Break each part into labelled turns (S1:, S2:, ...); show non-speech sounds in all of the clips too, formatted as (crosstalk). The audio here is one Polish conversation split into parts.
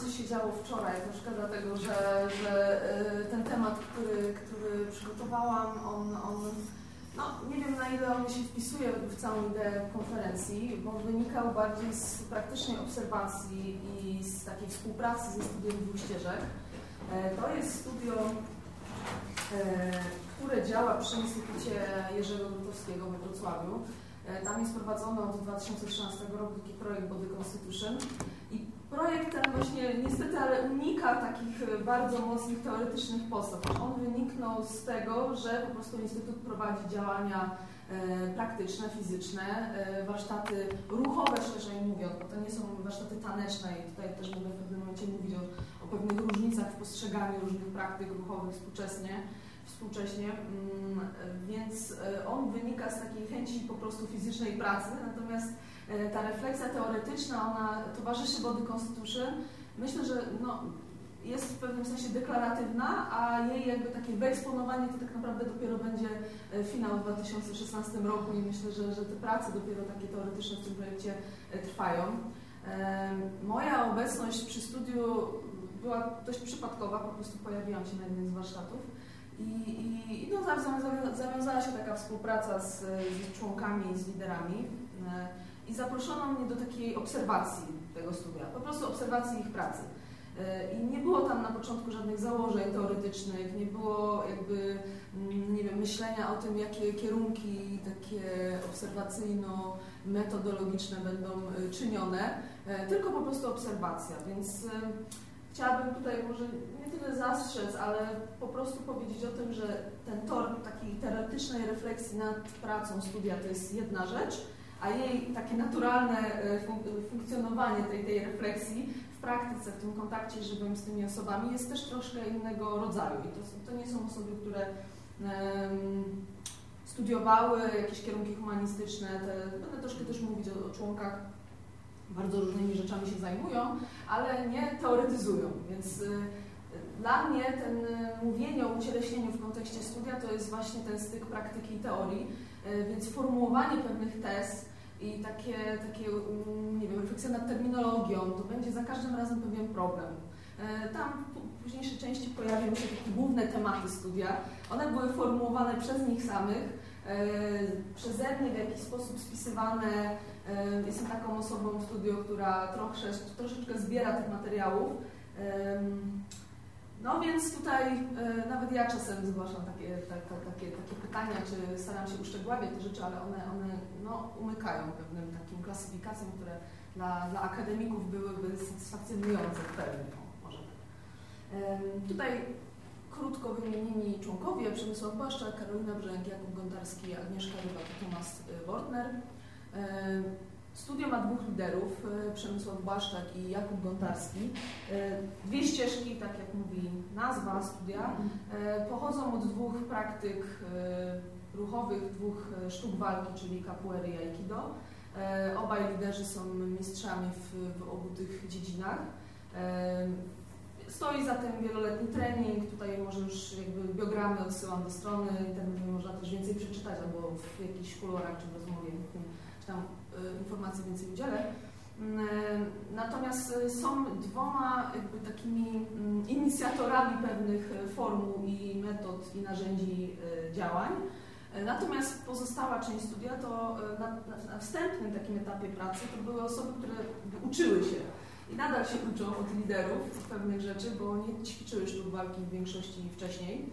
S1: co się działo wczoraj, troszkę dlatego, że, że ten temat, który, który przygotowałam, on, on no, nie wiem na ile on się wpisuje w całą ideę konferencji, bo wynikał bardziej z praktycznej obserwacji i z takiej współpracy ze studiem dwóch ścieżek. E, to jest studio, e, które działa przy Instytucie Jerzego Grutowskiego we Wrocławiu. E, tam jest prowadzony od 2013 roku taki projekt Body Constitution projekt ten właśnie niestety ale unika takich bardzo mocnych teoretycznych podstaw. On wyniknął z tego, że po prostu Instytut prowadzi działania e, praktyczne, fizyczne, e, warsztaty ruchowe, szerzej mówiąc, bo to nie są warsztaty taneczne i tutaj też mogę w pewnym momencie mówić o, o pewnych różnicach w postrzeganiu różnych praktyk ruchowych współczesnie współcześnie, mm, więc e, on wynika z takiej chęci po prostu fizycznej pracy, natomiast e, ta refleksja teoretyczna, ona towarzyszy Body Constitution, myślę, że no, jest w pewnym sensie deklaratywna, a jej jakby takie wyeksponowanie to tak naprawdę dopiero będzie e, finał w 2016 roku i myślę, że, że te prace dopiero takie teoretyczne w tym projekcie trwają. Moja obecność przy studiu była dość przypadkowa, po prostu pojawiłam się na jednym z warsztatów. I, i, no, zawiązała się taka współpraca z, z członkami, z liderami e, i zaproszono mnie do takiej obserwacji tego studia, po prostu obserwacji ich pracy. E, I nie było tam na początku żadnych założeń teoretycznych, nie było jakby, mm, nie wiem, myślenia o tym, jakie kierunki takie obserwacyjno-metodologiczne będą e, czynione, tylko po prostu obserwacja. Więc chciałabym tutaj może nie tyle zastrzec, ale po prostu powiedzieć o tym, że ten tor takiej teoretycznej refleksji nad pracą studia to jest jedna rzecz, a jej takie naturalne e, funkcjonowanie tej, tej refleksji w praktyce, w tym kontakcie żywym z tymi osobami jest też troszkę innego rodzaju. I to, to nie są osoby, które studiowały jakieś kierunki humanistyczne. Te, będę troszkę też mówić o, o członkach bardzo różnymi rzeczami się zajmują, ale nie teoretyzują. Więc y, dla mnie ten y, mówienie o ucieleśnieniu w kontekście studia to jest właśnie ten styk praktyki i teorii, y, więc formułowanie pewnych tez i takie, takie mm, nie wiem, refleksja nad terminologią, to będzie za każdym razem pewien problem. Tam w późniejszej części pojawią się takie główne tematy studia. One były formułowane przez nich samych, przeze mnie w jakiś sposób spisywane Jestem taką osobą w studiu, która trosze, troszeczkę zbiera tych materiałów. No więc tutaj e, nawet ja czasem zgłaszam takie, tak, takie, takie pytania, czy staram się uszczegóławiać te rzeczy, ale one, one no, umykają pewnym takim klasyfikacjom, które dla, dla akademików byłyby satysfakcjonujące w pełni. Może. Tutaj krótko wymienieni członkowie Przemysław Błaszczak, Karolina Brzęk, Jakub Gondarski, Agnieszka Ryba i Tomasz Wortner. Studio ma dwóch liderów, e, Przemysław Błaszczak i Jakub Gontarski. E, dwie ścieżki, tak jak mówi nazwa studia, e, pochodzą od dwóch praktyk ruchowych, dwóch sztuk walki, czyli capoeira i aikido. Obaj liderzy są mistrzami w, w obu tych dziedzinach. Stoi za tym wieloletni trening, tutaj może już jakby biogramy odsyłam do strony internetowej, można też więcej przeczytać albo w jakichś kolorach czy w rozmowie tam y, informacji więcej udzielę. Y, natomiast y, są dwoma jakby takimi mm, inicjatorami pewnych formuł i metod i narzędzi działań. Natomiast pozostała część studia to na, na, na wstępnym takim etapie pracy to były osoby, które uczyły się i nadal się uczą od liderów pewnych rzeczy, bo nie ćwiczyły sztuk walki w większości wcześniej.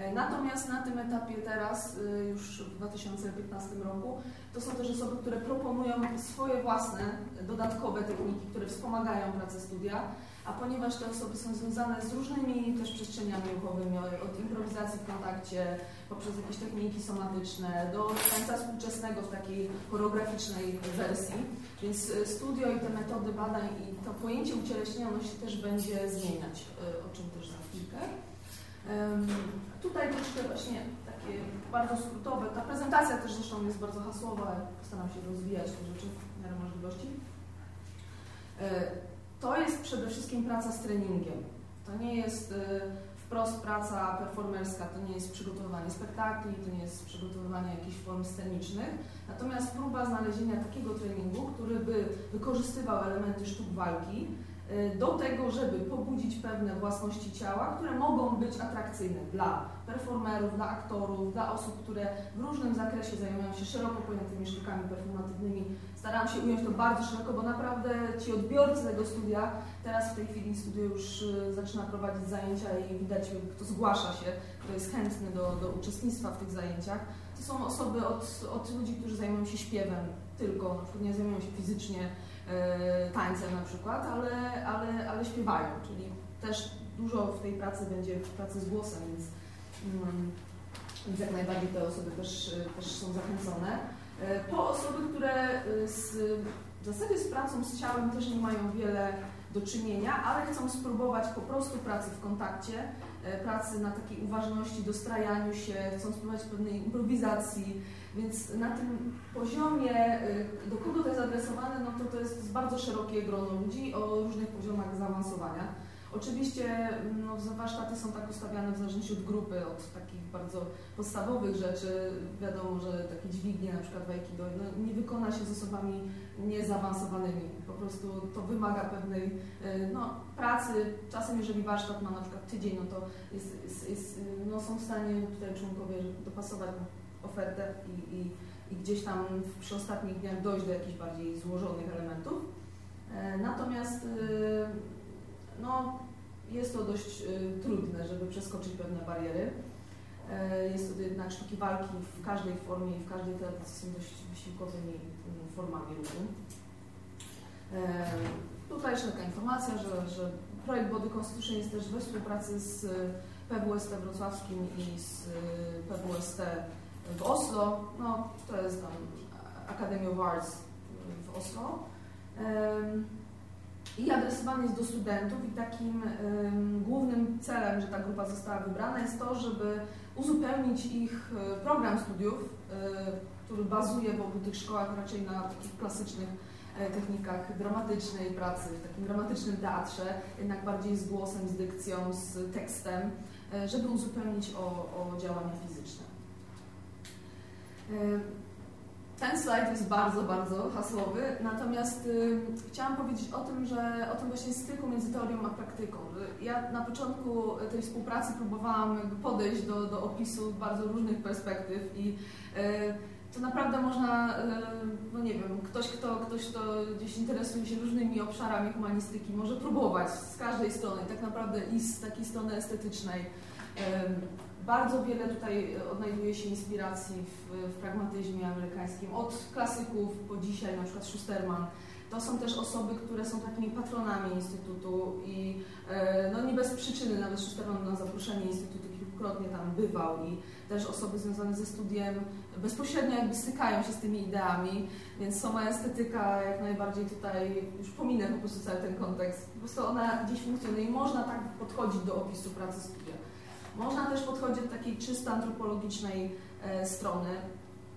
S1: E, natomiast na tym etapie teraz, e, już w 2015 roku, to są też osoby, które proponują swoje własne dodatkowe techniki, które wspomagają pracę studia, a ponieważ te osoby są związane z różnymi też przestrzeniami ruchowymi, od improwizacji w kontakcie, poprzez jakieś techniki somatyczne, do tańca współczesnego w takiej choreograficznej wersji, więc e, studio i te metody badań i to pojęcie ucieleśnienia ono się też będzie zmieniać, o czym też za chwilkę. Tutaj troszkę właśnie takie bardzo skrótowe. Ta prezentacja też zresztą jest bardzo hasłowa, postaram się rozwijać te rzeczy w miarę możliwości. E, to jest przede wszystkim praca z treningiem. To nie jest e, wprost praca performerska, to nie jest przygotowywanie spektakli, to nie jest przygotowywanie jakichś form scenicznych, natomiast próba znalezienia takiego treningu, który by wykorzystywał elementy sztuk walki, do tego, żeby pobudzić pewne własności ciała, które mogą być atrakcyjne dla performerów, dla aktorów, dla osób, które w różnym zakresie zajmują się szeroko pojętymi sztukami performatywnymi. Starałam się ująć to bardzo szeroko, bo naprawdę ci odbiorcy tego studia, teraz w tej chwili studio już y, zaczyna prowadzić zajęcia i widać, kto zgłasza się, kto jest chętny do, do uczestnictwa w tych zajęciach. To są osoby od, od ludzi, którzy zajmują się śpiewem tylko, na przykład nie zajmują się fizycznie e, tańcem na przykład, ale, ale, ale śpiewają, czyli też dużo w tej pracy będzie pracy z głosem, więc, mm, więc jak najbardziej te osoby też, też są zachęcone. E, po osoby, które e, z, w zasadzie z pracą z ciałem też nie mają wiele do czynienia, ale chcą spróbować po prostu pracy w kontakcie, e, pracy na takiej uważności, dostrajaniu się, chcą spróbować pewnej improwizacji, więc na tym poziomie, do kogo to jest adresowane, to to jest bardzo szerokie grono ludzi o różnych poziomach zaawansowania. Oczywiście no, warsztaty są tak ustawiane w zależności od grupy, od takich bardzo podstawowych rzeczy. Wiadomo, że takie dźwignie na przykład w Aikido no, nie wykona się z osobami niezaawansowanymi. Po prostu to wymaga pewnej y, no, pracy. Czasem jeżeli warsztat ma na przykład tydzień, no to jest, jest, jest, no, są w stanie tutaj członkowie dopasować ofertę i, i, i gdzieś tam przy ostatnich dniach dojść do jakichś bardziej złożonych elementów. E, natomiast y, no, jest to dość y, trudne, żeby przeskoczyć pewne bariery. E, jest to jednak sztuki walki w każdej formie i w każdej tradycji są dość wysiłkowymi y, formami ruchu. E, tutaj jeszcze informacja, że, że projekt Body Constitution jest też we współpracy z PWST wrocławskim i z PWST w Oslo. No, to jest tam Academy of Arts w Oslo i adresowany jest do studentów i takim głównym celem, że ta grupa została wybrana jest to, żeby uzupełnić ich e, program studiów, e, który bazuje w obu tych szkołach raczej na takich klasycznych e, technikach dramatycznej pracy, w takim dramatycznym teatrze, jednak bardziej z głosem, z dykcją, z tekstem, żeby uzupełnić o, o działania fizyczne. Ten slajd jest bardzo, bardzo hasłowy, natomiast y, chciałam powiedzieć o tym, że o tym właśnie styku między teorią a praktyką. Ja na początku tej współpracy próbowałam podejść do, do opisu bardzo różnych perspektyw i y, to naprawdę można, y, no nie wiem, ktoś kto, ktoś, kto gdzieś interesuje się różnymi obszarami humanistyki, może próbować z każdej strony, tak naprawdę i z takiej strony estetycznej bardzo wiele tutaj odnajduje się inspiracji w, w pragmatyzmie amerykańskim, od klasyków po dzisiaj, na przykład Schusterman. To są też osoby, które są takimi patronami Instytutu i e, no nie bez przyczyny, nawet Schusterman na zaproszenie Instytutu kilkukrotnie tam bywał i też osoby związane ze studiem bezpośrednio jakby stykają się z tymi ideami, więc sama estetyka jak najbardziej tutaj, już pominę po prostu cały ten kontekst, po prostu ona gdzieś funkcjonuje i można tak podchodzić do opisu pracy. Można też podchodzić od takiej czysto antropologicznej e, strony.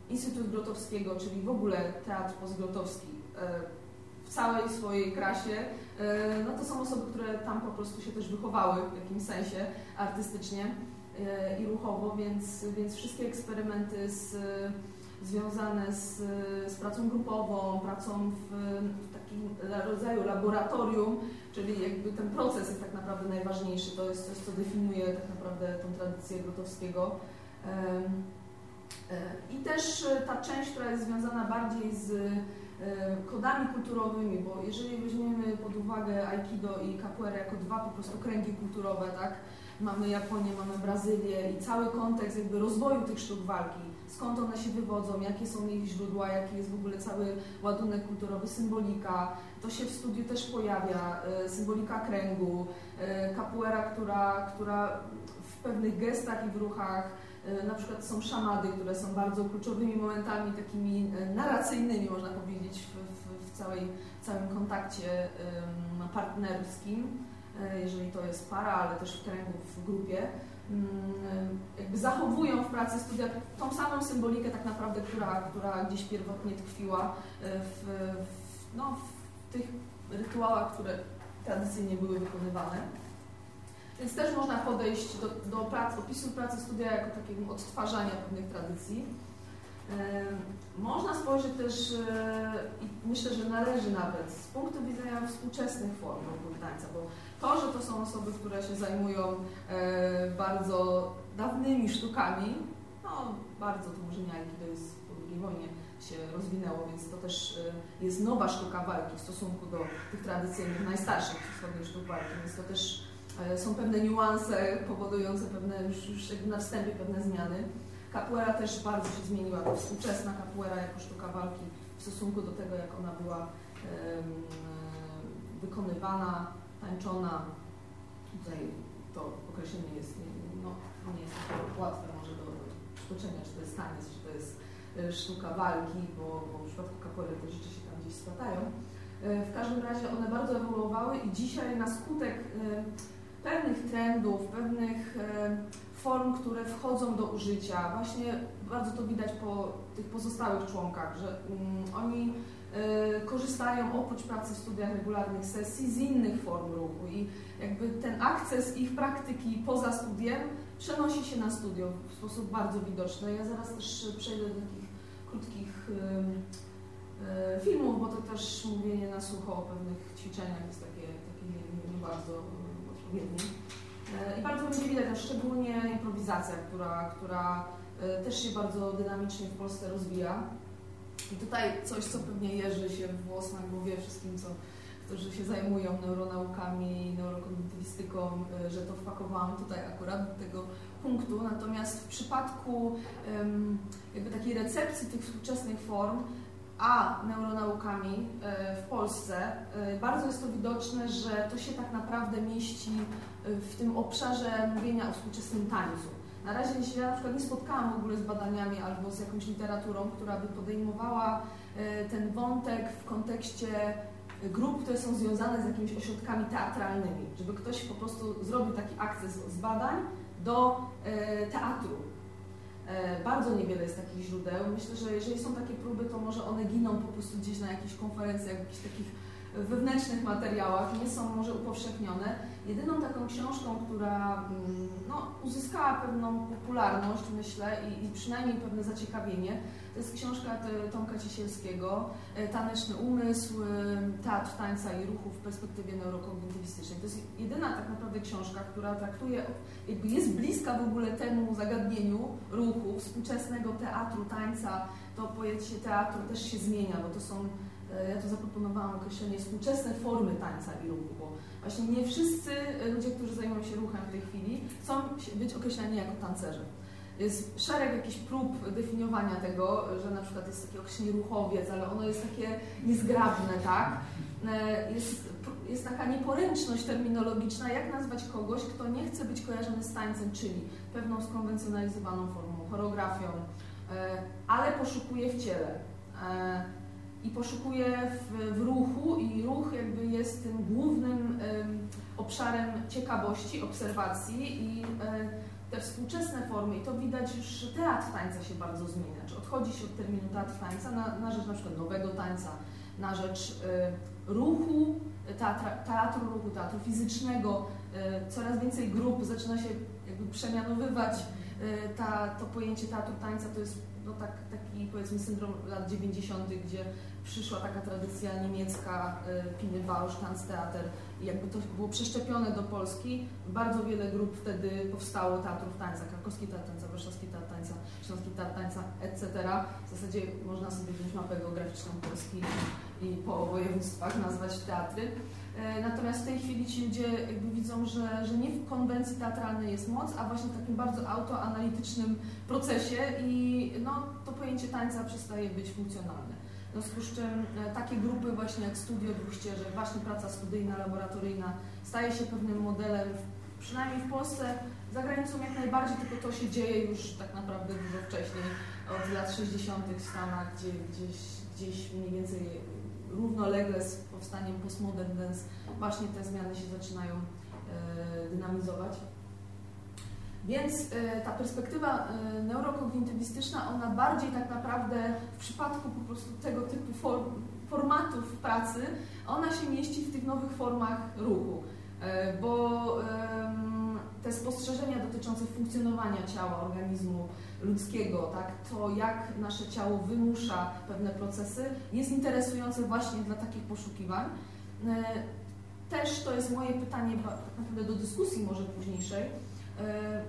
S1: Instytut Grotowskiego, czyli w ogóle teatr postgrotowski e, w całej swojej krasie, e, no to są osoby, które tam po prostu się też wychowały w jakimś sensie artystycznie i ruchowo, więc, więc wszystkie eksperymenty z, związane z, z pracą grupową, pracą w, w takim rodzaju laboratorium, czyli jakby ten proces jest tak naprawdę najważniejszy, to jest coś, co definiuje tak naprawdę tą tradycję Grotowskiego. E, I też e, ta część, która jest związana bardziej z e, kodami kulturowymi, bo jeżeli weźmiemy pod uwagę Aikido i Capoeira jako dwa po prostu kręgi kulturowe, tak, mamy Japonię, mamy Brazylię i cały kontekst jakby rozwoju tych sztuk walki, skąd one się wywodzą, jakie są ich źródła, jaki jest w ogóle cały ładunek kulturowy, symbolika. To się w studiu też pojawia, e, symbolika kręgu, e, capoeira, która, która w pewnych gestach i w ruchach, e, na przykład są szamady, które są bardzo kluczowymi momentami, takimi narracyjnymi, można powiedzieć, w, w, w całej, w całym kontakcie partnerskim, jeżeli to jest para, ale też w kręgu, w grupie. Mm, jakby zachowują w pracy studia tą samą symbolikę tak naprawdę, która, która gdzieś pierwotnie tkwiła e, w, w, no, w tych rytuałach, które tradycyjnie były wykonywane. Więc też można podejść do, do prac, opisu pracy studia jako takiego odtwarzania pewnych tradycji. Można spojrzeć też, i myślę, że należy nawet, z punktu widzenia współczesnych form ruchu tańca, bo to, że to są osoby, które się zajmują bardzo dawnymi sztukami, no bardzo to może nie to jest po II wojnie, się rozwinęło, więc to też e, jest nowa sztuka walki w stosunku do tych tradycyjnych, najstarszych wschodnich sztuk walki, więc to też e, są pewne niuanse powodujące pewne, już, już na wstępie pewne zmiany. Capoeira też bardzo się zmieniła, to współczesna capoeira jako sztuka walki w stosunku do tego, jak ona była wykonywana, tańczona. Tutaj to określenie jest, no, nie jest takie łatwe może do, przytoczenia, czy to jest taniec, czy to jest E, sztuka walki, bo, bo w przypadku kapoery te rzeczy się tam gdzieś splatają. E, w każdym razie one bardzo ewoluowały i dzisiaj na skutek e, pewnych trendów, pewnych form, które wchodzą do użycia, właśnie bardzo to widać po tych pozostałych członkach, że mm, oni korzystają oprócz pracy w studiach regularnych sesji z innych form ruchu i jakby ten akces ich praktyki poza studiem przenosi się na studio w sposób bardzo widoczny. Ja zaraz też przejdę do takich krótkich e, filmów, bo to też mówienie na sucho o pewnych ćwiczeniach jest takie, takie nie, nie bardzo E, I bardzo będzie widać, szczególnie improwizacja, która, która e, też się bardzo dynamicznie w Polsce rozwija. I tutaj coś, co pewnie jeży się w włos na głowie wszystkim, co, którzy się zajmują neuronaukami, neurokognitywistyką, że to wpakowałam tutaj akurat do tego punktu, natomiast w przypadku jakby takiej recepcji tych współczesnych form, a neuronaukami e, w Polsce, e, bardzo jest to widoczne, że to się tak naprawdę mieści e, w tym obszarze mówienia o współczesnym tańcu. Na razie się ja na przykład nie spotkałam w ogóle z badaniami albo z jakąś literaturą, która by podejmowała ten wątek w kontekście grup, które są związane z jakimiś ośrodkami teatralnymi, żeby ktoś po prostu zrobił taki akces z badań do teatru. E, bardzo niewiele jest takich źródeł. Myślę, że jeżeli są takie próby, to może one giną po prostu gdzieś na jakichś konferencjach, jakichś takich wewnętrznych materiałach, nie są może upowszechnione. Jedyną taką książką, która mm, no, uzyskała pewną popularność, myślę, i, i przynajmniej pewne zaciekawienie, to jest książka Tomka Ciesielskiego, e, Taneczny umysł, e, teatr tańca i ruchu w perspektywie neurokognitywistycznej. To jest jedyna tak naprawdę książka, która traktuje, jakby jest bliska w ogóle temu zagadnieniu ruchu, współczesnego teatru, tańca. To pojęcie teatru też się zmienia, bo to są e, ja tu zaproponowałam określenie współczesne formy tańca i ruchu, bo właśnie nie wszyscy ludzie, którzy zajmują się ruchem w tej chwili, chcą być określani jako tancerze. Jest szereg jakichś prób definiowania tego, że na przykład jest taki określenie ruchowiec, ale ono jest takie niezgrabne, tak? E, jest, jest taka nieporęczność terminologiczna, jak nazwać kogoś, kto nie chce być kojarzony z tańcem, czyli pewną skonwencjonalizowaną formą, choreografią, e, ale poszukuje w ciele e, i poszukuje w, w, ruchu i ruch jakby jest tym głównym obszarem ciekawości, obserwacji i te współczesne formy, i to widać już, że teatr tańca się bardzo zmienia, czy odchodzi się od terminu teatr tańca na, na rzecz na przykład nowego tańca, na rzecz y, ruchu, teatra, teatru ruchu, teatru fizycznego, y, coraz więcej grup zaczyna się jakby przemianowywać. Y, ta, to pojęcie teatru tańca, to jest no tak, taki powiedzmy syndrom lat 90., gdzie przyszła taka tradycja niemiecka, y, Piny Bausch, Tanztheater i jakby to było przeszczepione do Polski, bardzo wiele grup wtedy powstało teatrów tańca, krakowski teatr tańca, warszawski teatr tańca, śląski teatr tańca, etc. W zasadzie można sobie wziąć mapę geograficzną Polski i po województwach nazwać teatry. E, natomiast w tej chwili ci ludzie jakby widzą, że, że nie w konwencji teatralnej jest moc, a właśnie w takim bardzo autoanalitycznym procesie i no, to pojęcie tańca przestaje być funkcjonalne. W związku z czym e, takie grupy właśnie jak Studio Dwóch Ścieżek, właśnie praca studyjna, laboratoryjna staje się pewnym modelem, przynajmniej w Polsce, za granicą jak najbardziej, tylko to się dzieje już tak naprawdę dużo wcześniej, od lat 60. w Stanach, gdzie gdzieś, gdzieś mniej więcej równolegle z powstaniem postmodern dance właśnie te zmiany się zaczynają e, dynamizować. Więc e, ta perspektywa e, neurokognitywistyczna, ona bardziej tak naprawdę w przypadku po prostu tego typu form, formatów pracy, ona się mieści w tych nowych formach ruchu, bo te spostrzeżenia dotyczące funkcjonowania ciała, organizmu ludzkiego, tak, to jak nasze ciało wymusza pewne procesy, jest interesujące właśnie dla takich poszukiwań. E, też to jest moje pytanie tak naprawdę do dyskusji może późniejszej, e,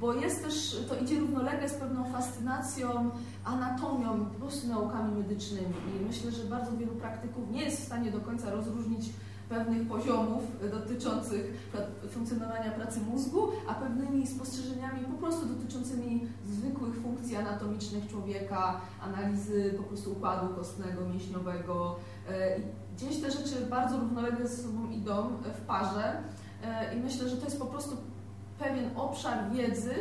S1: bo jest też, to idzie równolegle z pewną fascynacją anatomią, po prostu naukami medycznymi i myślę, że bardzo wielu praktyków nie jest w stanie do końca rozróżnić pewnych poziomów dotyczących funkcjonowania pracy mózgu, a pewnymi spostrzeżeniami po prostu dotyczącymi zwykłych funkcji anatomicznych człowieka, analizy po prostu układu kostnego, mięśniowego. E, gdzieś te rzeczy bardzo równolegle ze sobą idą w parze e, i myślę, że to jest po prostu pewien obszar wiedzy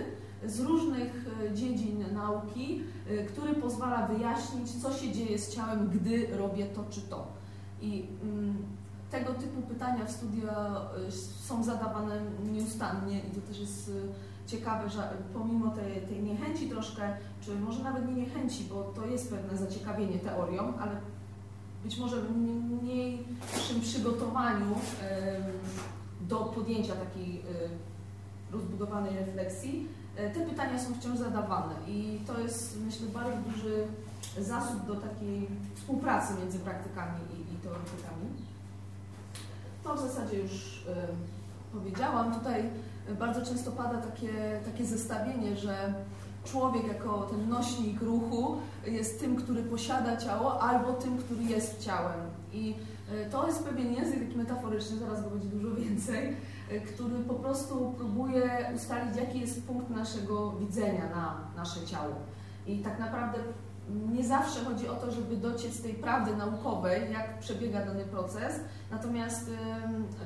S1: z różnych e, dziedzin nauki, który pozwala wyjaśnić, co się dzieje z ciałem, gdy robię to czy to. I mm, tego typu pytania w studio y, są zadawane nieustannie i to też jest y, ciekawe, że pomimo tej, tej niechęci troszkę, czy może nawet nie niechęci, bo to jest pewne zaciekawienie teorią, ale być może mniejszym przygotowaniu do podjęcia takiej y, rozbudowanej refleksji, te pytania są wciąż zadawane i to jest myślę bardzo duży zasób do takiej współpracy między praktykami i, i teoretykami. To w zasadzie już powiedziałam. Tutaj bardzo często pada takie, takie zestawienie, że człowiek jako ten nośnik ruchu jest tym, który posiada ciało, albo tym, który jest ciałem. I y, to jest pewien język taki metaforyczny, zaraz go będzie dużo więcej, y, który po prostu próbuje ustalić, jaki jest punkt naszego widzenia na nasze ciało. I tak naprawdę nie zawsze chodzi o to, żeby dociec tej prawdy naukowej, jak przebiega dany proces, natomiast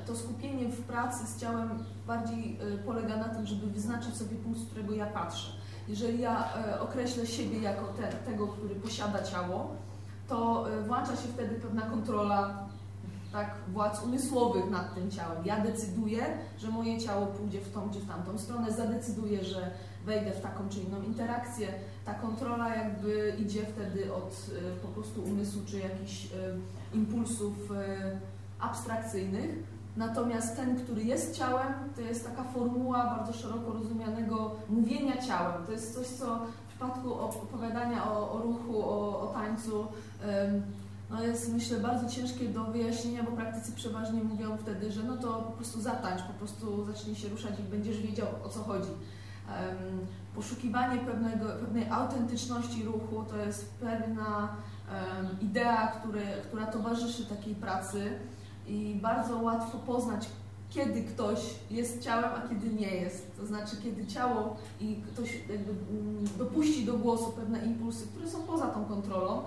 S1: to skupienie w pracy z ciałem bardziej y, polega na tym, żeby wyznaczyć sobie punkt, z którego ja patrzę. Jeżeli ja e, określę siebie jako te, tego, który posiada ciało, to e, włącza się wtedy pewna kontrola tak, władz umysłowych nad tym ciałem. Ja decyduję, że moje ciało pójdzie w tą czy w tamtą stronę, zadecyduję, że wejdę w taką czy inną interakcję. Ta kontrola jakby idzie wtedy od y, po prostu umysłu czy jakichś y, impulsów y, abstrakcyjnych. Natomiast ten, który jest ciałem, to jest taka formuła bardzo szeroko rozumianego mówienia ciałem. To jest coś, co w przypadku opowiadania o, o ruchu, o, o tańcu, no jest myślę bardzo ciężkie do wyjaśnienia, bo praktycy przeważnie mówią wtedy, że no to po prostu zatańcz, po prostu zacznij się ruszać i będziesz wiedział o co chodzi poszukiwanie pewnego, pewnej autentyczności ruchu to jest pewna idea, który, która towarzyszy takiej pracy i bardzo łatwo poznać, kiedy ktoś jest ciałem, a kiedy nie jest. To znaczy, kiedy ciało i ktoś jakby mm, dopuści do głosu pewne impulsy, które są poza tą kontrolą.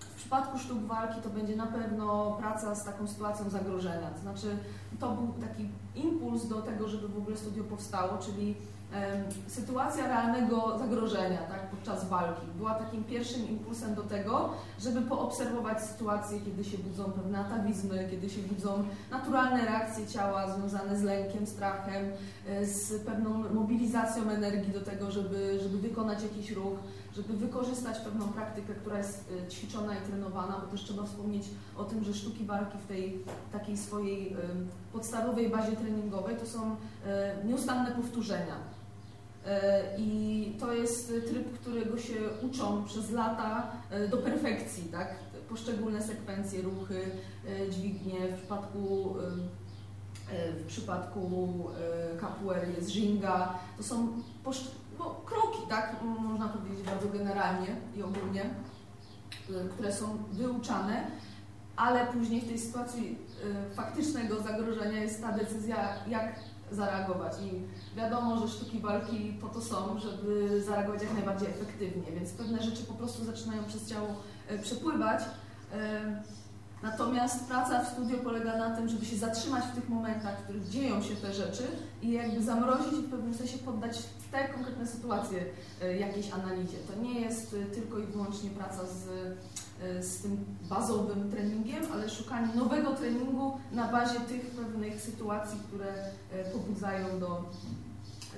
S1: W przypadku sztuk walki to będzie na pewno praca z taką sytuacją zagrożenia. To znaczy, to był taki impuls do tego, żeby w ogóle studio powstało, czyli sytuacja realnego zagrożenia tak, podczas walki była takim pierwszym impulsem do tego, żeby poobserwować sytuację, kiedy się budzą pewne atawizmy, kiedy się budzą naturalne reakcje ciała związane z lękiem, strachem, e, z pewną mobilizacją energii do tego, żeby, żeby wykonać jakiś ruch, żeby wykorzystać pewną praktykę, która jest e, ćwiczona i trenowana, bo też trzeba wspomnieć o tym, że sztuki walki w tej takiej swojej podstawowej bazie treningowej to są e, nieustanne powtórzenia I to jest tryb, którego się uczą przez lata do perfekcji, tak? Poszczególne sekwencje, ruchy, dźwignie. W przypadku, w przypadku capoeira jest ringa. To są no, kroki, tak? Można powiedzieć bardzo generalnie i ogólnie, które są wyuczane, ale później w tej sytuacji faktycznego zagrożenia jest ta decyzja, jak zareagować. I wiadomo, że sztuki walki po to są, żeby zareagować jak najbardziej efektywnie, więc pewne rzeczy po prostu zaczynają przez ciało e, przepływać. E, natomiast praca w studio polega na tym, żeby się zatrzymać w tych momentach, w których dzieją się te rzeczy i jakby zamrozić i w pewnym sensie poddać te konkretne sytuacje e, jakiejś analizie. To nie jest tylko i wyłącznie praca z E, z tym bazowym treningiem, ale szukanie nowego treningu na bazie tych pewnych sytuacji, które e, pobudzają do,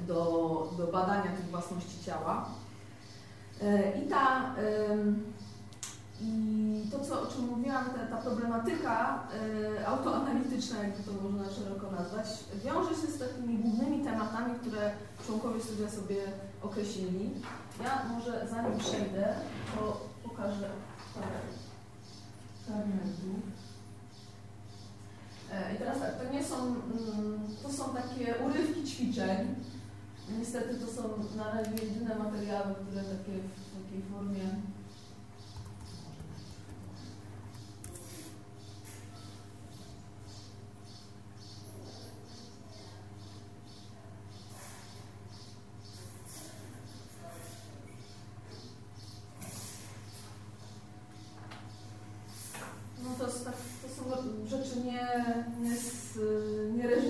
S1: do, do badania tych własności ciała. E, I ta i to, co, o czym mówiłam, ta, ta problematyka autoanalityczna, analityczna, jakby to można szeroko nazwać, wiąże się z takimi głównymi tematami, które członkowie studia sobie określili. Ja może zanim przejdę, to pokażę parę fragmentów. E, I teraz tak, to nie są, mm, to są takie urywki ćwiczeń. Niestety to są na razie jedyne materiały, które takie w takiej formie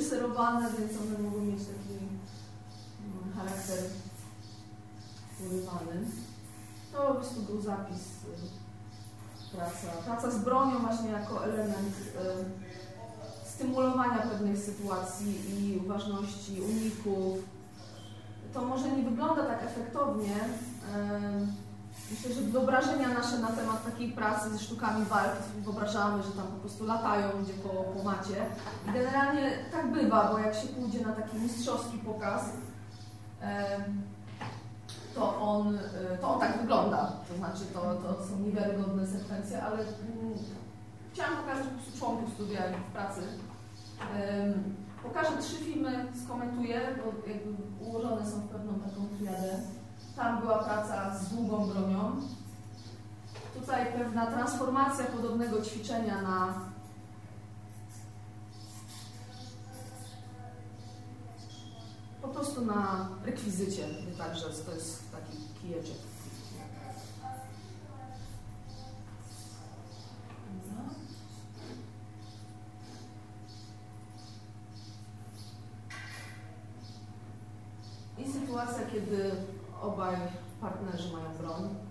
S1: reżyserowane, więc one mogą mieć taki no, charakter urywany. To po prostu był zapis y, praca, praca z bronią właśnie jako element y, stymulowania pewnych sytuacji i uważności, uników. To może nie wygląda tak efektownie, Myślę, że wyobrażenia nasze na temat takiej pracy ze sztukami walki, wyobrażamy, że tam po prostu latają ludzie po, po macie. I generalnie tak bywa, bo jak się pójdzie na taki mistrzowski pokaz, to on, e, to on tak wygląda. To znaczy, to, to są niewiarygodne sekwencje, ale mm, chciałam pokazać po prostu członków studia w pracy. Pokażę trzy filmy, skomentuję, bo jakby ułożone są w pewną taką triadę. Tam była praca z długą bronią. Tutaj pewna transformacja podobnego ćwiczenia na po prostu na rekwizycie, także to jest taki kijeczek. I sytuacja, kiedy obaj partnerzy mają broń.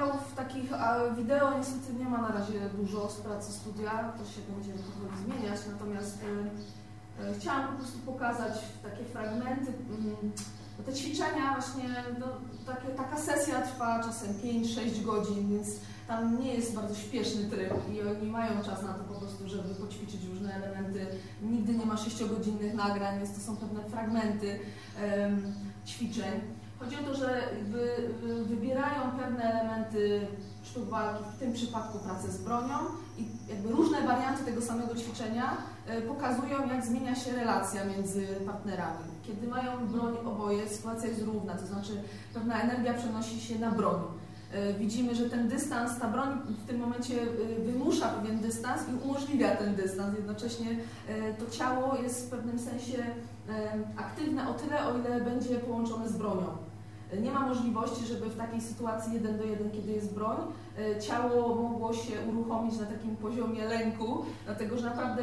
S1: materiałów takich wideo niestety nie ma na razie dużo z pracy studia, to się będzie powoli zmieniać, natomiast y, y, chciałam po prostu pokazać takie fragmenty. Y, te ćwiczenia właśnie, no, takie, taka sesja trwa czasem 5-6 godzin, więc tam nie jest bardzo śpieszny tryb i oni mają czas na to po prostu, żeby poćwiczyć różne elementy. Nigdy nie ma 6-godzinnych nagrań, więc to są pewne fragmenty ćwiczeń. Chodzi o to, że wybierają pewne elementy sztuk walki, w tym przypadku pracę z bronią i jakby różne warianty tego samego ćwiczenia e, pokazują, jak zmienia się relacja między partnerami. Kiedy mają broń oboje, sytuacja jest równa, to znaczy pewna energia przenosi się na broń. E, widzimy, że ten dystans, ta broń w tym momencie e, wymusza pewien dystans i umożliwia ten dystans. Jednocześnie to ciało jest w pewnym sensie aktywne o tyle, o ile będzie połączone z bronią. Nie ma możliwości, żeby w takiej sytuacji jeden do jeden, kiedy jest broń, e, ciało mogło się uruchomić na takim poziomie lęku, dlatego że naprawdę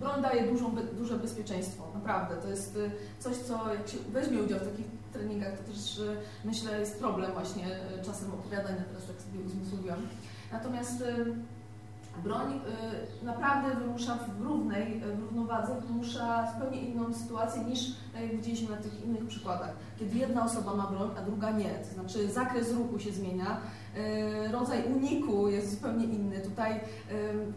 S1: broń daje dużą, duże bezpieczeństwo. Naprawdę, to jest e, coś, co jak się weźmie udział w takich treningach, to też e, myślę jest problem właśnie czasem opowiadania, teraz tak sobie uzmysłowiłam. Natomiast broń naprawdę wymusza w równej, w równowadze, wymusza zupełnie inną sytuację niż jak widzieliśmy na tych innych przykładach, kiedy jedna osoba ma broń, a druga nie. To znaczy zakres ruchu się zmienia, rodzaj uniku jest zupełnie inny. Tutaj,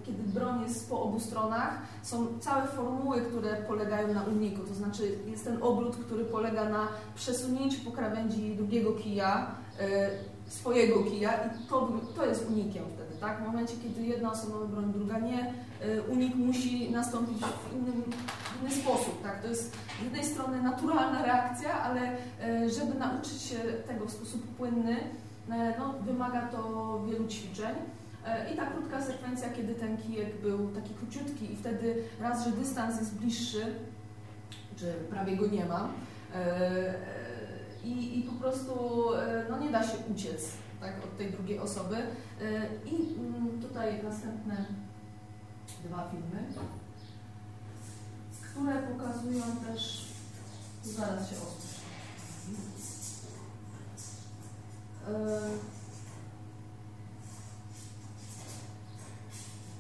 S1: kiedy broń jest po obu stronach, są całe formuły, które polegają na uniku, to znaczy jest ten obrót, który polega na przesunięciu po krawędzi drugiego kija, swojego kija i to, to jest unikiem tak? W momencie, kiedy jedna osoba broń, druga nie, y, unik musi nastąpić w, innym, inny sposób, tak? To jest z jednej strony naturalna reakcja, ale y, żeby nauczyć się tego w sposób płynny, y, no, wymaga to wielu ćwiczeń. I ta krótka sekwencja, kiedy ten kijek był taki króciutki i wtedy raz, że dystans jest bliższy, czy prawie go nie ma, i, i po prostu no, nie da się uciec tak, od tej drugiej osoby. Y, I mm, tutaj następne dwa filmy, które pokazują też, zaraz się osłyszę.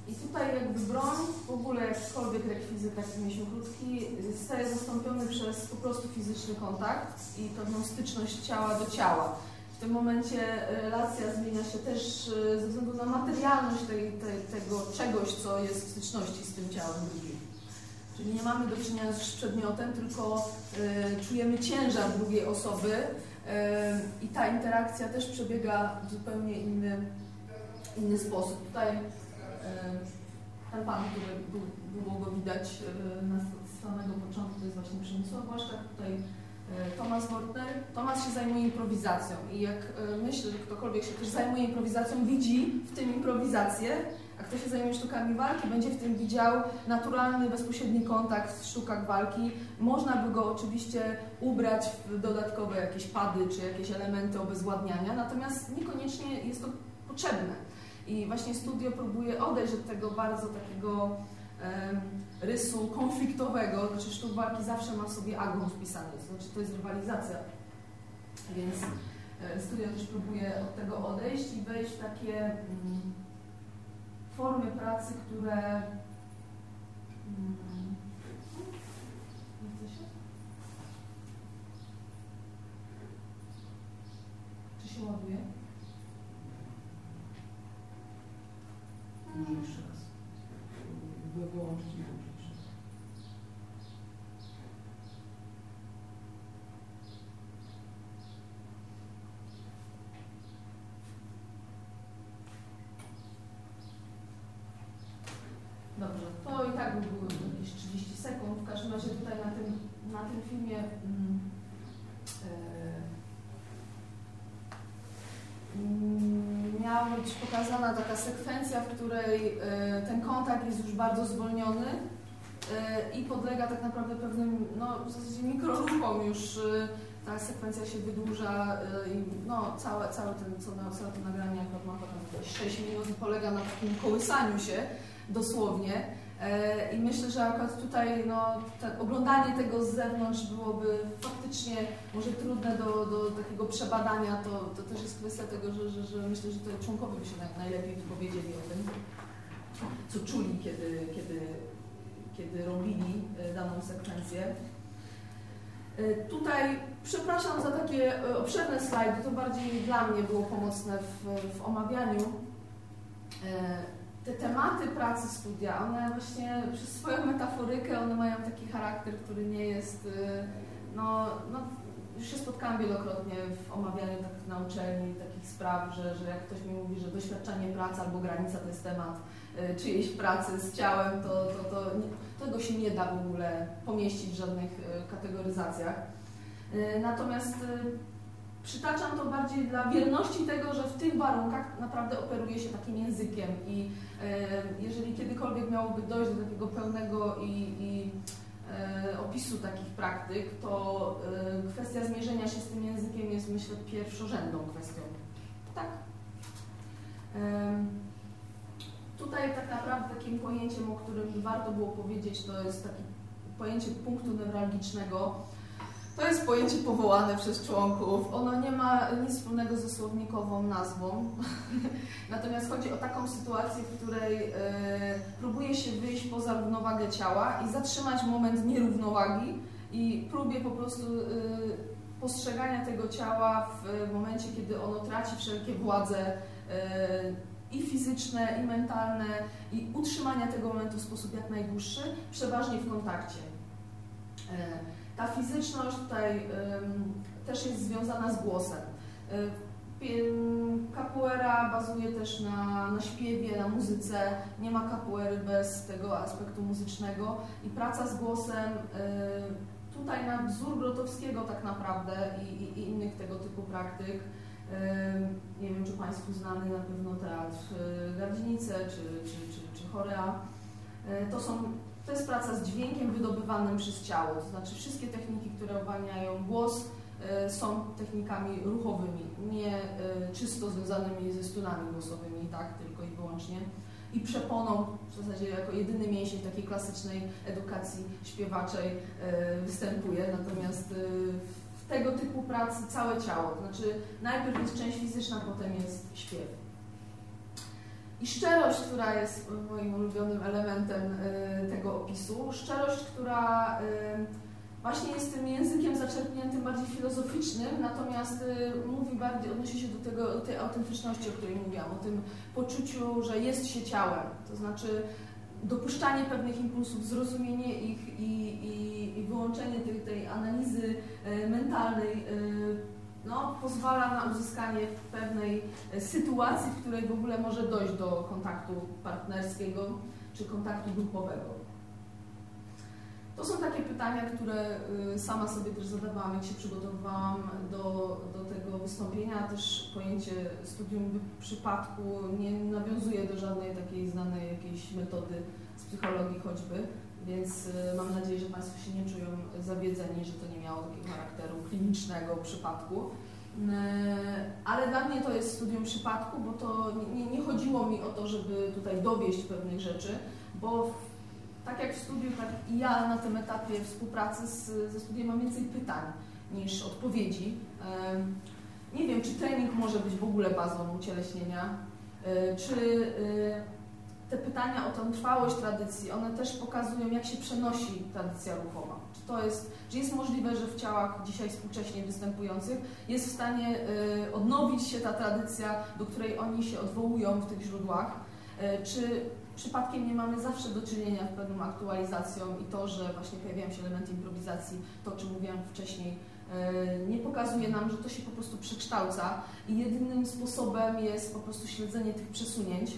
S1: I tutaj jakby broń, w ogóle jakikolwiek rekwizyt taki mięśniokrótki zostaje zastąpiony przez po prostu fizyczny kontakt i pewną styczność ciała do ciała. W tym momencie relacja zmienia się też e, ze względu na materialność tej, tej, tego czegoś, co jest w styczności z tym ciałem drugim. Czyli nie mamy do czynienia z przedmiotem, tylko y, czujemy ciężar drugiej osoby y, i ta interakcja też przebiega w zupełnie inny, inny sposób. Tutaj y, ten pan, który był, było go widać na samego początku, to jest właśnie Przemysław Błaszczak, tutaj Tomasz Wortner. Tomasz się zajmuje improwizacją i jak myślę, że ktokolwiek się też zajmuje improwizacją, widzi w tym improwizację, a kto się zajmuje sztukami walki, będzie w tym widział naturalny, bezpośredni kontakt w sztukach walki. Można by go oczywiście ubrać w dodatkowe jakieś pady czy jakieś elementy obezwładniania, natomiast niekoniecznie jest to potrzebne. I właśnie studio próbuje odejść od tego bardzo takiego rysu konfliktowego, znaczy sztuk walki zawsze ma sobie agon wpisany, to znaczy to jest rywalizacja. Więc e, studio też próbuje od tego odejść i wejść w takie mm, formy pracy, które mm, Czy się ładuje?
S2: Może jeszcze raz. Wyłączyć i włączyć.
S1: Dobrze, to i tak by były jakieś 30 sekund. W każdym razie tutaj na tym, na tym filmie mm, yy, miała być pokazana taka sekwencja, w której yy, ten kontakt jest już bardzo zwolniony yy, i podlega tak naprawdę pewnym, no w zasadzie mikroruchom już ta sekwencja się wydłuża i no, całe, całe, ten, co, całe to nagranie jak ma tam 6 minut polega na takim kołysaniu się dosłownie. E, I myślę, że akurat tutaj no, oglądanie tego z zewnątrz byłoby faktycznie może trudne do, do takiego przebadania. To, to też jest kwestia tego, że, że, że myślę, że te członkowie by się najlepiej wypowiedzieli o tym, co czuli, kiedy, kiedy, kiedy robili e, daną sekwencję. E, tutaj przepraszam za takie obszerne slajdy, to bardziej dla mnie było pomocne w, w omawianiu te tematy pracy studia, one właśnie przez swoją metaforykę, one mają taki charakter, który nie jest, y, no, no już się spotkałam wielokrotnie w omawianiu tak na uczelni takich spraw, że, że jak ktoś mi mówi, że doświadczenie pracy albo granica to jest temat y, czyjejś pracy z ciałem, to, to, to nie, tego się nie da w ogóle pomieścić w żadnych y, kategoryzacjach. Natomiast przytaczam to bardziej dla wierności tego, że w tych warunkach naprawdę operuje się takim językiem i e, jeżeli kiedykolwiek miałoby dojść do takiego pełnego i, i e, opisu takich praktyk, to e, kwestia zmierzenia się z tym językiem jest myślę pierwszorzędną kwestią. Tak. Tutaj tak naprawdę takim pojęciem, o którym warto było powiedzieć, to jest takie pojęcie punktu newralgicznego, to jest pojęcie powołane przez członków. Ono nie ma nic wspólnego ze słownikową nazwą. (laughs) Natomiast chodzi o taką sytuację, w której y, próbuje się wyjść poza równowagę ciała i zatrzymać moment nierównowagi i próbie po prostu y, postrzegania tego ciała w momencie, kiedy ono traci wszelkie władze y, i fizyczne, i mentalne, i utrzymania tego momentu w sposób jak najdłuższy, przeważnie w kontakcie. Ta fizyczność tutaj też jest związana z głosem. Capoeira bazuje też na, na śpiewie, na muzyce. Nie ma capoeiry bez tego aspektu muzycznego i praca z głosem tutaj na wzór Grotowskiego tak naprawdę i, i, i innych tego typu praktyk. Nie wiem, czy Państwu znany na pewno teatr y, Gardzinice czy, czy, czy, czy Chorea. Y, to są to jest praca z dźwiękiem wydobywanym przez ciało, to znaczy wszystkie techniki, które uwalniają głos, y, są technikami ruchowymi, nie y, czysto związanymi ze stunami głosowymi, tak, tylko i wyłącznie. i przeponą, w zasadzie jako jedyny mięsień takiej klasycznej edukacji śpiewaczej występuje. Natomiast w tego typu pracy całe ciało, to znaczy najpierw jest część fizyczna, potem jest śpiew. I szczerość, która jest moim ulubionym elementem tego opisu, szczerość, która właśnie jest tym językiem zaczerpniętym bardziej filozoficznym, natomiast y, mówi bardziej, odnosi się do, tego, do tej autentyczności, o której mówiłam, o tym poczuciu, że jest się ciałem, to znaczy dopuszczanie pewnych impulsów, zrozumienie ich i, i, i wyłączenie tej, tej analizy y, mentalnej y, no, pozwala na uzyskanie pewnej sytuacji, w której w ogóle może dojść do kontaktu partnerskiego czy kontaktu grupowego. To są takie pytania, które y, sama sobie też zadawałam, jak się przygotowywałam do, do tego wystąpienia. Też pojęcie studium przypadku nie nawiązuje do żadnej takiej znanej jakiejś metody z psychologii choćby, więc y, mam nadzieję, że Państwo się nie czują zawiedzeni, że to nie miało takiego charakteru klinicznego przypadku. Y, ale dla mnie to jest studium przypadku, bo to nie, nie chodziło mi o to, żeby tutaj dowieść pewnych rzeczy, bo tak jak w studiu, tak i ja na tym etapie współpracy z, ze studiem mam więcej pytań niż odpowiedzi. Nie wiem, czy trening może być w ogóle bazą ucieleśnienia, e, czy e, te pytania o tę trwałość tradycji, one też pokazują, jak się przenosi tradycja ruchowa. Czy to jest, czy jest możliwe, że w ciałach dzisiaj współcześnie występujących jest w stanie e, odnowić się ta tradycja, do której oni się odwołują w tych źródłach, czy przypadkiem nie mamy zawsze do czynienia z pewną aktualizacją i to, że właśnie pojawiają się elementy improwizacji, to o czym mówiłam wcześniej, e, nie pokazuje nam, że to się po prostu przekształca i jedynym sposobem jest po prostu śledzenie tych przesunięć,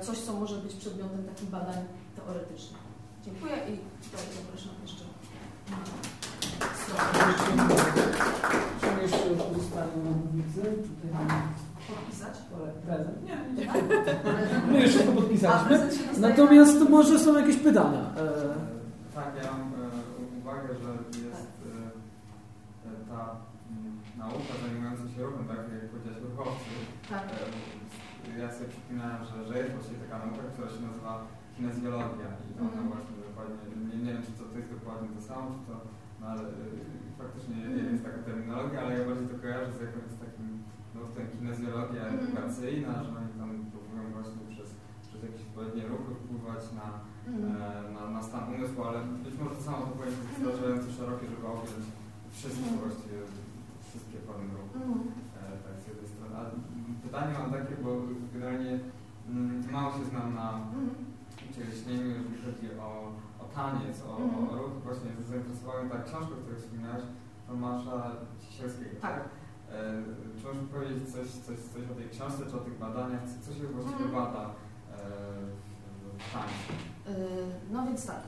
S1: coś, co może być przedmiotem takich badań teoretycznych. Dziękuję i tutaj zapraszam jeszcze na stronę.
S2: Czy jeszcze ustalił widzę? Tutaj mamy
S1: podpisać?
S2: Prezent? Nie, nie. My już wszystko podpisaliśmy. Natomiast może są jakieś pytania. E,
S3: tak, ja mam e, uwagę, że jest e, ta mm, nauka zajmująca się ruchem, tak jak powiedziałeś, ruchowcy. Tak. Ja sobie przypominałem, że, że jest właśnie taka nauka, która się nazywa kinezjologia i ona mm. właśnie dokładnie, nie, nie wiem czy to, to jest dokładnie to samo, czy to, no ale faktycznie mm. jest taka terminologia, ale ja bardziej to kojarzę z jakimś takim no, w kinezjologia mm. edukacyjna, że oni tam próbują właśnie przez, przez jakieś odpowiednie ruchy wpływać na, mm. na, na, stan umysłu, ale być może to samo to powinno być wystarczająco szerokie, żeby objąć wszystkie mm. właściwie, wszystkie formy ruchu. Mm. Tak z jednej strony. Pytanie mam takie, bo generalnie mm, mało się znam na mm. cieleśnieniu, jeżeli chodzi o, o taniec, o, mm. o ruch. Właśnie zainteresowała mnie ta książka, o której wspominałaś, Tomasza Cisielskiego. Tak. tak? E, czy możesz powiedzieć coś, coś, coś o tej książce, czy o tych badaniach, co, co się właściwie mm. bada e, w tańcu?
S1: E, no więc tak,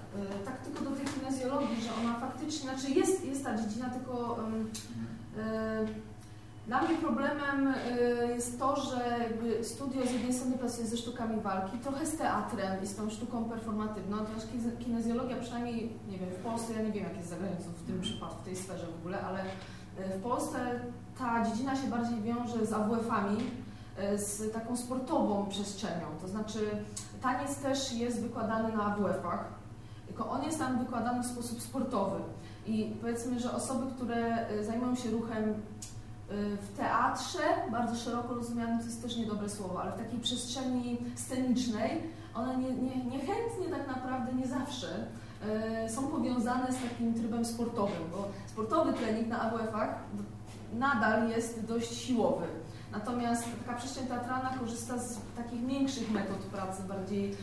S1: tak tylko do tej kinezjologii, że ona faktycznie, znaczy jest, jest ta dziedzina, tylko um, dla mnie problemem jest to, że jakby studio z jednej strony pracuje ze sztukami walki, trochę z teatrem i z tą sztuką performatywną, natomiast kinezjologia przynajmniej, nie wiem, w Polsce, ja nie wiem jak jest za granicą w tym przypadku, w tej sferze w ogóle, ale w Polsce ta dziedzina się bardziej wiąże z AWF-ami, e, z taką sportową przestrzenią. To znaczy taniec też jest wykładany na AWF-ach, tylko on jest tam wykładany w sposób sportowy. I powiedzmy, że osoby, które zajmują się ruchem w teatrze, bardzo szeroko rozumianym, to jest też niedobre słowo, ale w takiej przestrzeni scenicznej, one nie, nie, niechętnie tak naprawdę, nie zawsze są powiązane z takim trybem sportowym, bo sportowy trening na AWF-ach nadal jest dość siłowy. Natomiast taka przestrzeń teatralna korzysta z takich większych metod pracy, bardziej y,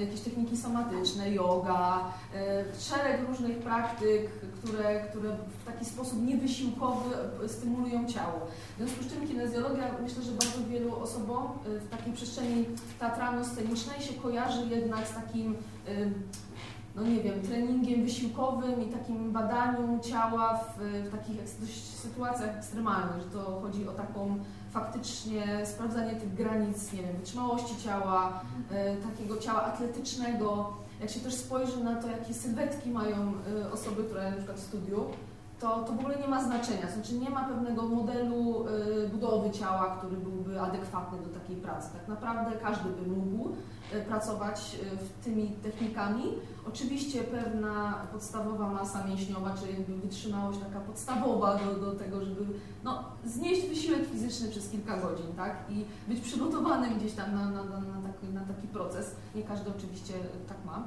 S1: jakieś techniki somatyczne, yoga, y, szereg różnych praktyk, które, które w taki sposób niewysiłkowy stymulują ciało. W związku z czym kinezjologia, myślę, że bardzo wielu osobom y, w takiej przestrzeni teatralno-scenicznej się kojarzy jednak z takim no nie wiem, treningiem wysiłkowym i takim badaniu ciała w, w takich sytuacjach ekstremalnych, że to chodzi o taką faktycznie sprawdzanie tych granic, nie wiem, wytrzymałości ciała, e, takiego ciała atletycznego. Jak się też spojrzy na to, jakie sylwetki mają e, osoby, które na przykład w studiu, to, to w ogóle nie ma znaczenia. Znaczy nie ma pewnego modelu y, budowy ciała, który byłby adekwatny do takiej pracy. Tak naprawdę każdy by mógł y, pracować y, tymi technikami. Oczywiście pewna podstawowa masa mięśniowa, czyli jakby wytrzymałość taka podstawowa do, do tego, żeby no, znieść wysiłek fizyczny przez kilka godzin, tak? I być przygotowanym gdzieś tam na, na, na, na, taki, na taki proces. Nie każdy oczywiście tak ma.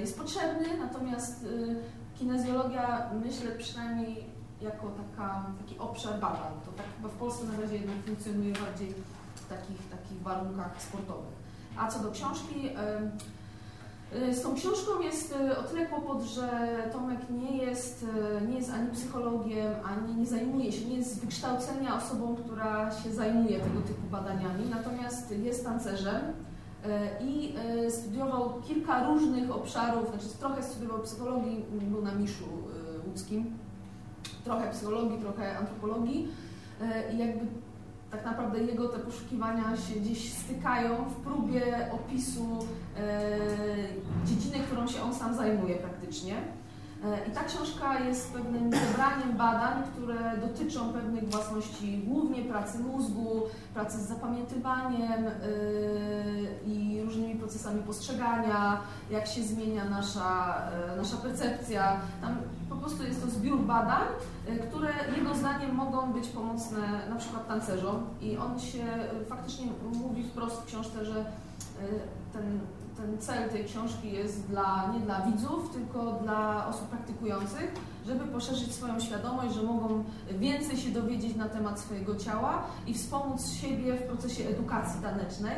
S1: Jest potrzebny, natomiast kinezjologia, myślę przynajmniej jako taka, taki obszar badań, to tak chyba w Polsce na razie jednak funkcjonuje bardziej w takich, takich warunkach sportowych. A co do książki, z tą książką jest o tyle kłopot, że Tomek nie jest, nie jest ani psychologiem, ani nie zajmuje się, nie jest z wykształcenia osobą, która się zajmuje tego typu badaniami, natomiast jest tancerzem, i e, studiował kilka różnych obszarów, znaczy trochę studiował psychologii, był na Miszu e, łódzkim, trochę psychologii, trochę antropologii i jakby tak naprawdę jego te poszukiwania się gdzieś stykają w próbie opisu dziedziny, którą się on sam zajmuje praktycznie. I ta książka jest pewnym zebraniem badań, które dotyczą pewnych własności głównie pracy mózgu, pracy z zapamiętywaniem yy, i różnymi procesami postrzegania, jak się zmienia nasza, yy, nasza percepcja. Tam po prostu jest to zbiór badań, które jego zdaniem mogą być pomocne na przykład tancerzom i on się faktycznie mówi wprost w książce, że ten ten cel tej książki jest dla, nie dla widzów, tylko dla osób praktykujących, żeby poszerzyć swoją świadomość, że mogą więcej się dowiedzieć na temat swojego ciała i wspomóc siebie w procesie edukacji tanecznej.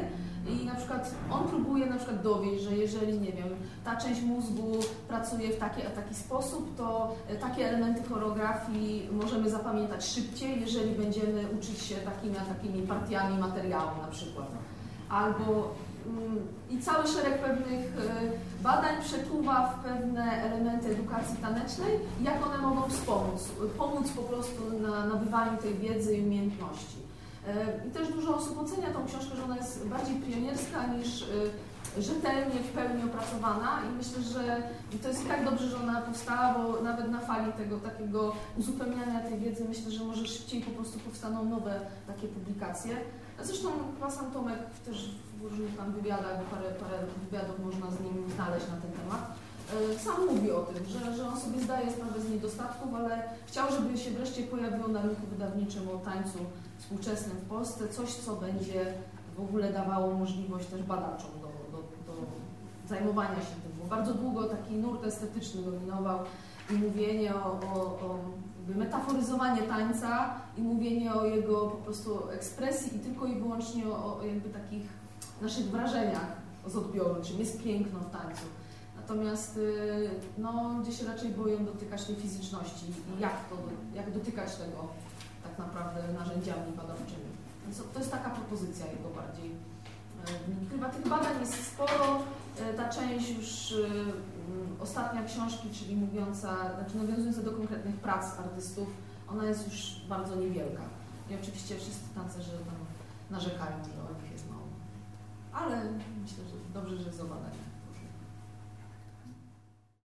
S1: I na przykład on próbuje na przykład dowieść, że jeżeli, nie wiem, ta część mózgu pracuje w taki a taki sposób, to takie elementy choreografii możemy zapamiętać szybciej, jeżeli będziemy uczyć się takimi a takimi partiami materiału na przykład. Albo i cały szereg pewnych e, badań przekuwa w pewne elementy edukacji tanecznej, jak one mogą wspomóc, pomóc po prostu na nabywaniu tej wiedzy i umiejętności. E, I też dużo osób ocenia tą książkę, że ona jest bardziej pionierska niż e, rzetelnie, w pełni opracowana i myślę, że to jest tak dobrze, że ona powstała, bo nawet na fali tego takiego uzupełniania tej wiedzy myślę, że może szybciej po prostu powstaną nowe takie publikacje. Zresztą chyba sam Tomek też w różnych tam wywiadach, parę, parę wywiadów można z nim znaleźć na ten temat, e, sam mówi o tym, że, że on sobie zdaje sprawę z niedostatków, ale chciał, żeby się wreszcie pojawiło na rynku wydawniczym o tańcu współczesnym w Polsce coś, co będzie w ogóle dawało możliwość też badaczom zajmowania się tym, bo bardzo długo taki nurt estetyczny dominował i mówienie o, o, o metaforyzowanie tańca i mówienie o jego po prostu ekspresji i tylko i wyłącznie o, o jakby takich naszych wrażeniach z odbioru, czym jest piękno w tańcu. Natomiast y, no, gdzieś się raczej boję dotykać tej fizyczności i jak, to, jak dotykać tego tak naprawdę narzędziami badawczymi. Więc to jest taka propozycja jego bardziej wnikliwa. Tych badań jest sporo. Y, ta część już y, ostatnia książki, czyli mówiąca, znaczy nawiązująca do konkretnych prac artystów, ona jest już bardzo niewielka. I oczywiście wszyscy tancerze tam narzekają, że o nich jest mało. Ale myślę, że dobrze, że jest